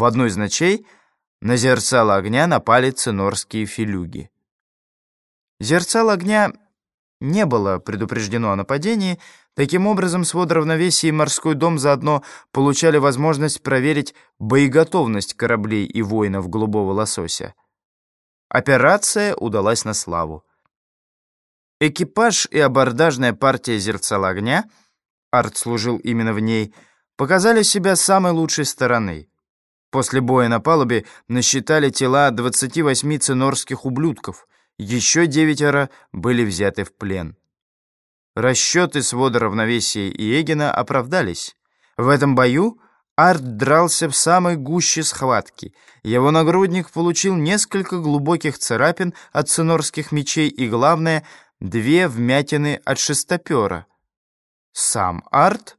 В одну из ночей на зерцало огня напали цинорские филюги. Зерцало огня не было предупреждено о нападении, таким образом свод равновесия и морской дом заодно получали возможность проверить боеготовность кораблей и воинов голубого лосося. Операция удалась на славу. Экипаж и абордажная партия зерцала огня, Арт служил именно в ней, показали себя самой лучшей стороны. После боя на палубе насчитали тела 28 цинорских ублюдков, еще девятеро были взяты в плен. Расчеты свода равновесия и Эгена оправдались. В этом бою Арт дрался в самой гуще схватки. Его нагрудник получил несколько глубоких царапин от цинорских мечей и, главное, две вмятины от шестопера. Сам Арт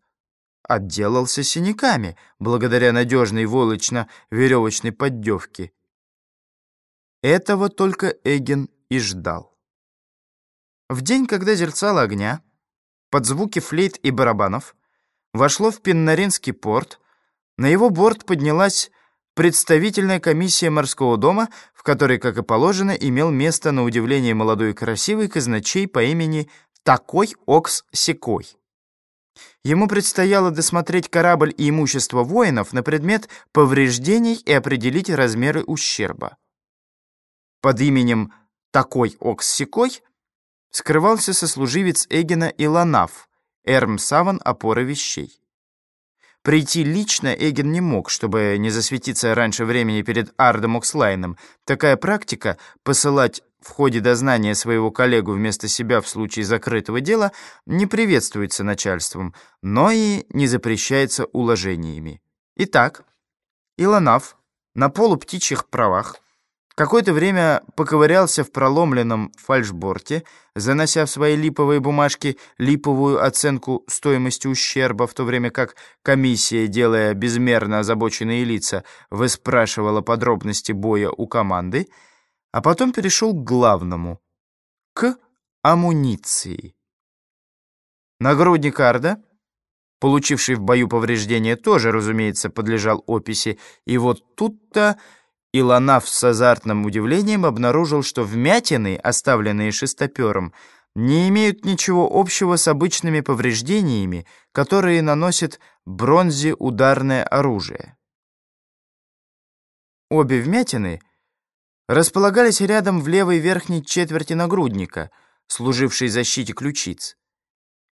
отделался синяками, благодаря надежной волочно-веревочной поддевке. Этого только Эгин и ждал. В день, когда зерцало огня, под звуки флейт и барабанов, вошло в Пеннаринский порт, на его борт поднялась представительная комиссия морского дома, в которой, как и положено, имел место на удивление молодой и красивый казначей по имени Такой Окс Секой. Ему предстояло досмотреть корабль и имущество воинов на предмет повреждений и определить размеры ущерба. Под именем «Такой Окс-Секой» скрывался сослуживец Эгена Иланав, Эрм Саван опора вещей. Прийти лично Эгин не мог, чтобы не засветиться раньше времени перед Ардом Окслайном. Такая практика — посылать в ходе дознания своего коллегу вместо себя в случае закрытого дела не приветствуется начальством, но и не запрещается уложениями. Итак, Илонав на полуптичьих правах Какое-то время поковырялся в проломленном фальшборте, занося в свои липовые бумажки липовую оценку стоимости ущерба, в то время как комиссия, делая безмерно озабоченные лица, выспрашивала подробности боя у команды, а потом перешел к главному — к амуниции. Нагрудник Арда, получивший в бою повреждения, тоже, разумеется, подлежал описи, и вот тут-то и Ланаф с азартным удивлением обнаружил, что вмятины, оставленные шестопером, не имеют ничего общего с обычными повреждениями, которые наносит бронзе ударное оружие. Обе вмятины располагались рядом в левой верхней четверти нагрудника, служившей защите ключиц.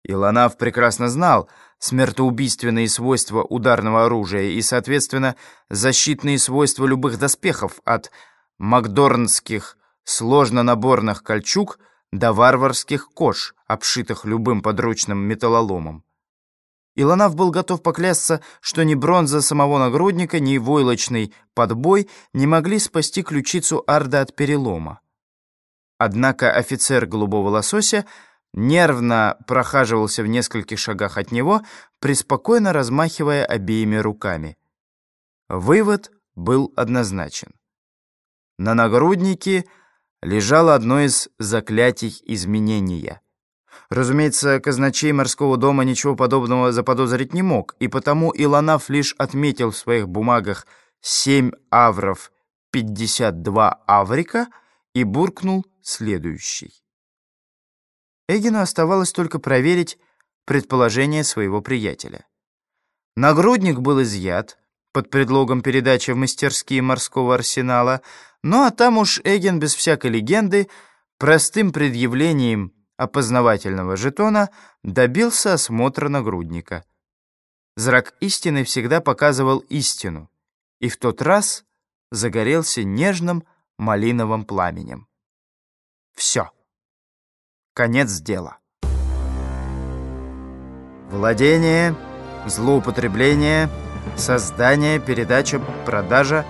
Илонав прекрасно знал смертоубийственные свойства ударного оружия и, соответственно, защитные свойства любых доспехов от макдорнских сложно-наборных кольчуг до варварских кож, обшитых любым подручным металлоломом. Илонав был готов поклясться, что ни бронза самого нагрудника, ни войлочный подбой не могли спасти ключицу Арда от перелома. Однако офицер голубого лосося нервно прохаживался в нескольких шагах от него, преспокойно размахивая обеими руками. Вывод был однозначен. На нагруднике лежало одно из заклятий изменения. Разумеется, казначей морского дома ничего подобного заподозрить не мог, и потому Илонаф лишь отметил в своих бумагах семь авров, пятьдесят два аврика и буркнул следующий. Эгину оставалось только проверить предположение своего приятеля. Нагрудник был изъят под предлогом передачи в мастерские морского арсенала, ну а там уж Эгин без всякой легенды простым предъявлением опознавательного жетона добился осмотра нагрудника. Зрак истины всегда показывал истину, и в тот раз загорелся нежным малиновым пламенем. Все. Конец дела. Владение, злоупотребление, создание, передача, продажа,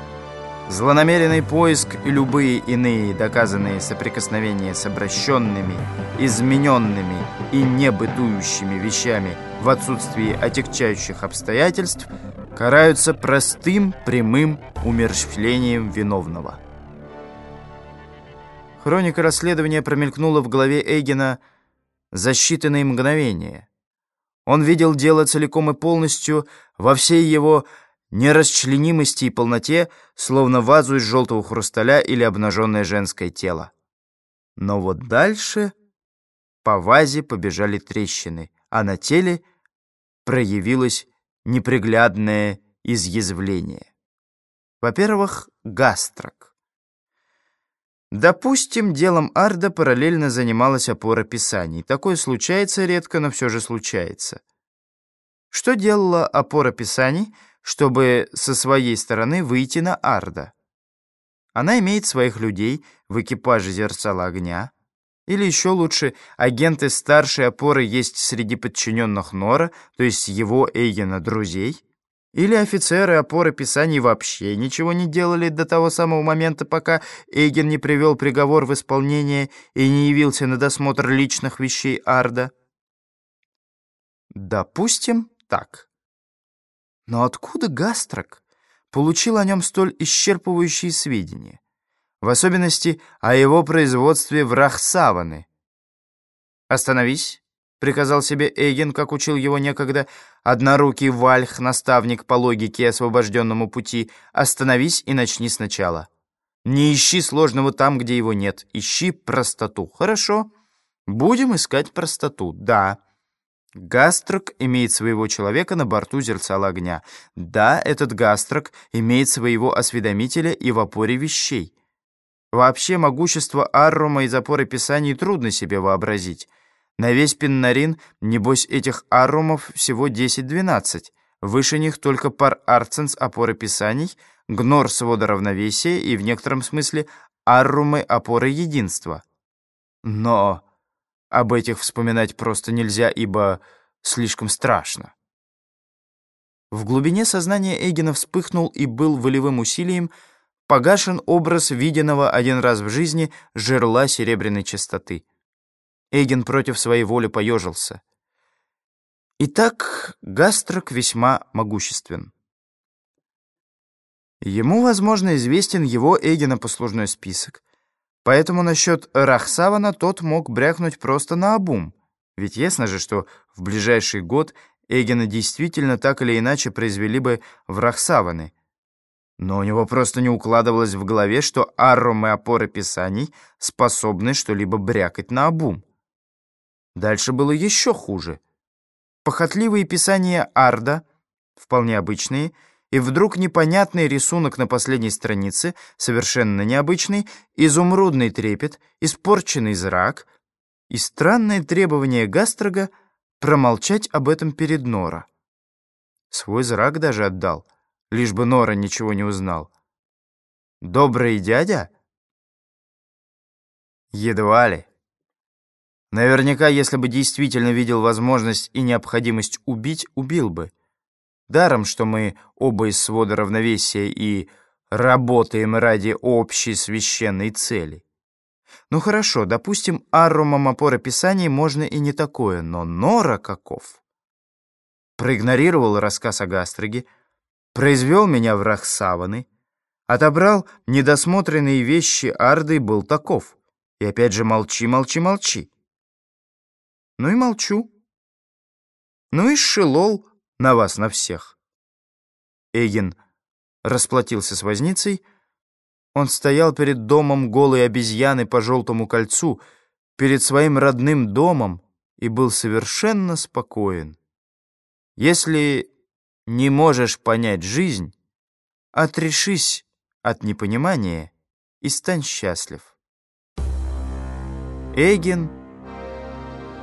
злонамеренный поиск и любые иные доказанные соприкосновения с обращенными, измененными и небытующими вещами в отсутствии отягчающих обстоятельств караются простым прямым умерщвлением виновного. Хроника расследования промелькнула в голове Эйгена за считанные мгновения. Он видел дело целиком и полностью во всей его нерасчленимости и полноте, словно вазу из желтого хрусталя или обнаженное женское тело. Но вот дальше по вазе побежали трещины, а на теле проявилось неприглядное изъязвление. Во-первых, гастрок. Допустим, делом Арда параллельно занималась опора писаний. Такое случается редко, но все же случается. Что делала опора писаний, чтобы со своей стороны выйти на Арда? Она имеет своих людей в экипаже зерцала огня. Или еще лучше, агенты старшей опоры есть среди подчиненных Нора, то есть его Эйгена друзей. Или офицеры опоры писаний вообще ничего не делали до того самого момента, пока Эйген не привел приговор в исполнение и не явился на досмотр личных вещей Арда? Допустим, так. Но откуда Гастрок получил о нем столь исчерпывающие сведения? В особенности о его производстве в Рахсаваны. «Остановись!» — приказал себе Эйген, как учил его некогда однорукий Вальх, наставник по логике и освобожденному пути. «Остановись и начни сначала. Не ищи сложного там, где его нет. Ищи простоту. Хорошо? Будем искать простоту. Да». Гастрок имеет своего человека на борту зерцала огня. Да, этот Гастрок имеет своего осведомителя и в опоре вещей. Вообще могущество Аррума из опоры Писаний трудно себе вообразить. На весь Пиннарин, небось, этих аррумов всего 10-12. Выше них только пар Арценс опоры писаний, Гнор свода равновесия и, в некотором смысле, аррумы опоры единства. Но об этих вспоминать просто нельзя, ибо слишком страшно. В глубине сознания Эгена вспыхнул и был волевым усилием погашен образ виденного один раз в жизни жерла серебряной чистоты. Эйген против своей воли поежился. Итак, Гастрок весьма могуществен. Ему, возможно, известен его Эгена послужной список, поэтому насчет Рахсавана тот мог брякнуть просто на обум, ведь ясно же, что в ближайший год Эгена действительно так или иначе произвели бы в Рахсаваны, но у него просто не укладывалось в голове, что аррумы опоры писаний способны что-либо брякать на обум. Дальше было еще хуже. Похотливые писания Арда, вполне обычные, и вдруг непонятный рисунок на последней странице, совершенно необычный, изумрудный трепет, испорченный зрак и странное требование Гастрога промолчать об этом перед Нора. Свой зрак даже отдал, лишь бы Нора ничего не узнал. «Добрый дядя?» Едва ли. Наверняка, если бы действительно видел возможность и необходимость убить, убил бы. Даром, что мы оба из свода равновесия и работаем ради общей священной цели. Ну хорошо, допустим, аррумом опоры Писаний можно и не такое, но Нора каков? Проигнорировал рассказ о Гастриге, произвел меня в Рахсаваны, отобрал недосмотренные вещи Арды был таков. И опять же молчи, молчи, молчи. Ну и молчу. Ну и шелол на вас, на всех. Эйген расплатился с возницей. Он стоял перед домом голой обезьяны по желтому кольцу, перед своим родным домом и был совершенно спокоен. Если не можешь понять жизнь, отрешись от непонимания и стань счастлив. Эйген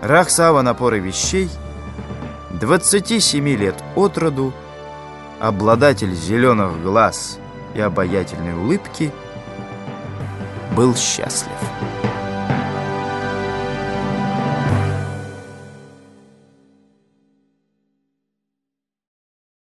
Рахсава напоры вещей, 27 лет от роду, обладатель зеленых глаз и обаятельной улыбки, был счастлив.